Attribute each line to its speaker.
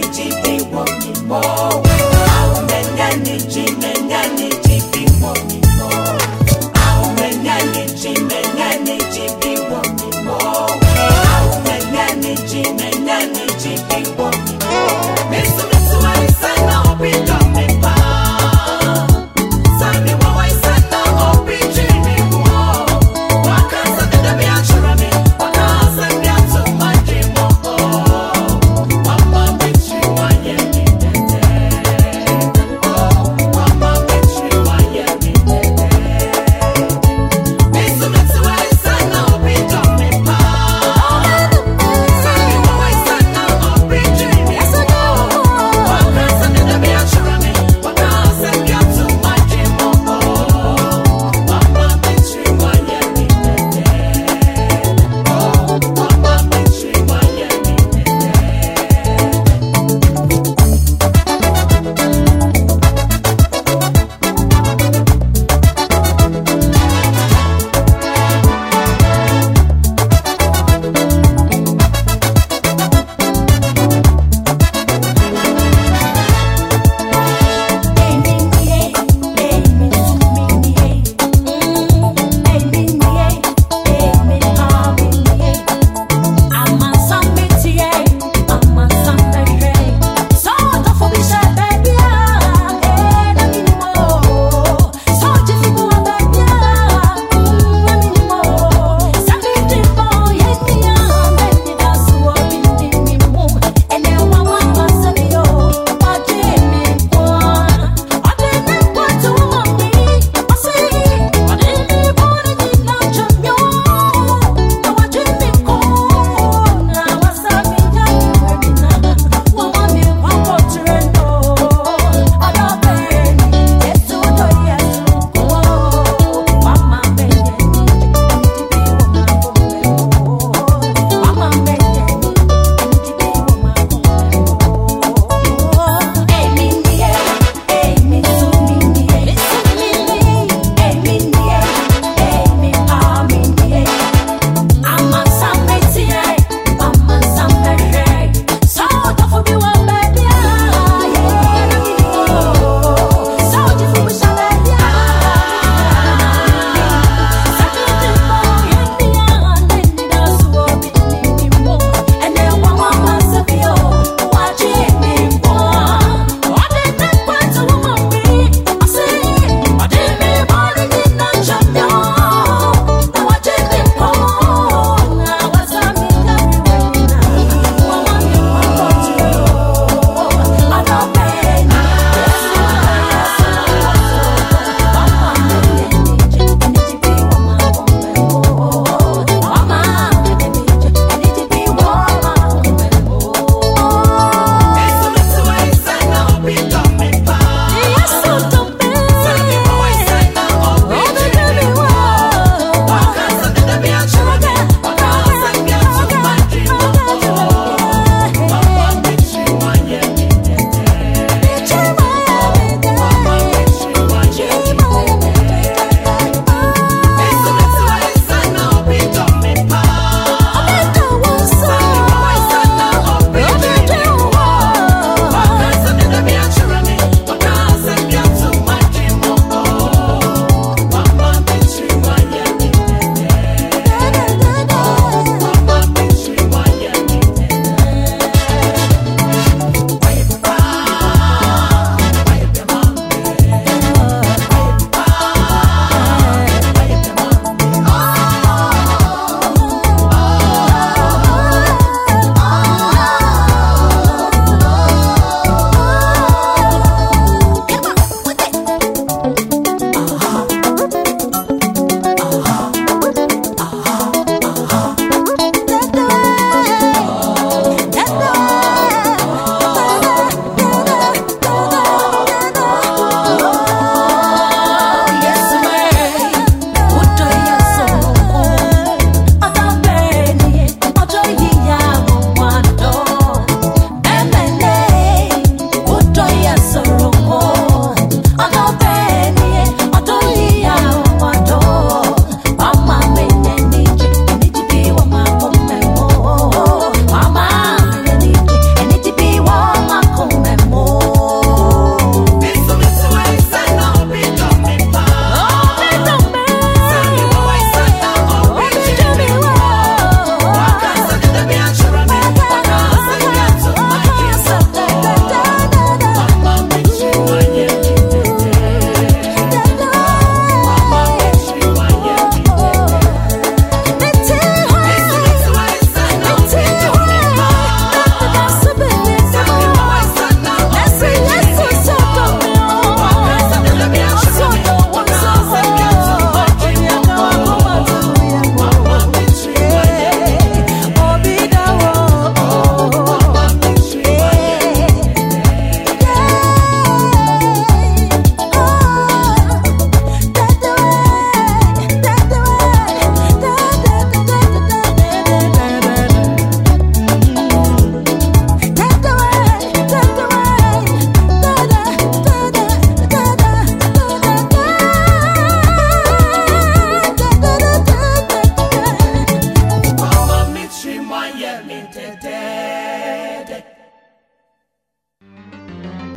Speaker 1: They want me more.